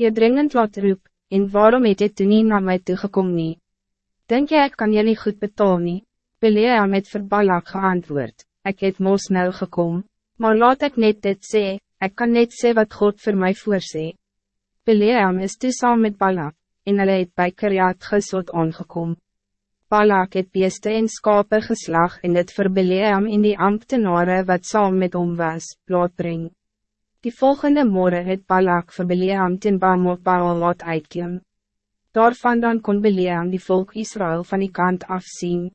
je dringend laat roep, en waarom het jy toe nie na my toegekom nie? Denk jy ek kan jy nie goed betaal nie? Beleam het vir Balak geantwoord, ek het mos nou gekom, maar laat ik net dit sê, ek kan net sê wat God voor mij voorsê. Beleam is toe saam met Balak, en hulle het by Kiriat gesot aangekom. Balak het beeste en skape geslag en het vir Beleam in die ambtenare wat saam met hom was, laat bring. Die volgende morgen het Balak vir Beleam ten Bamot Baal laat uitkiem. Daarvan dan kon Beleam die volk Israël van die kant afzien.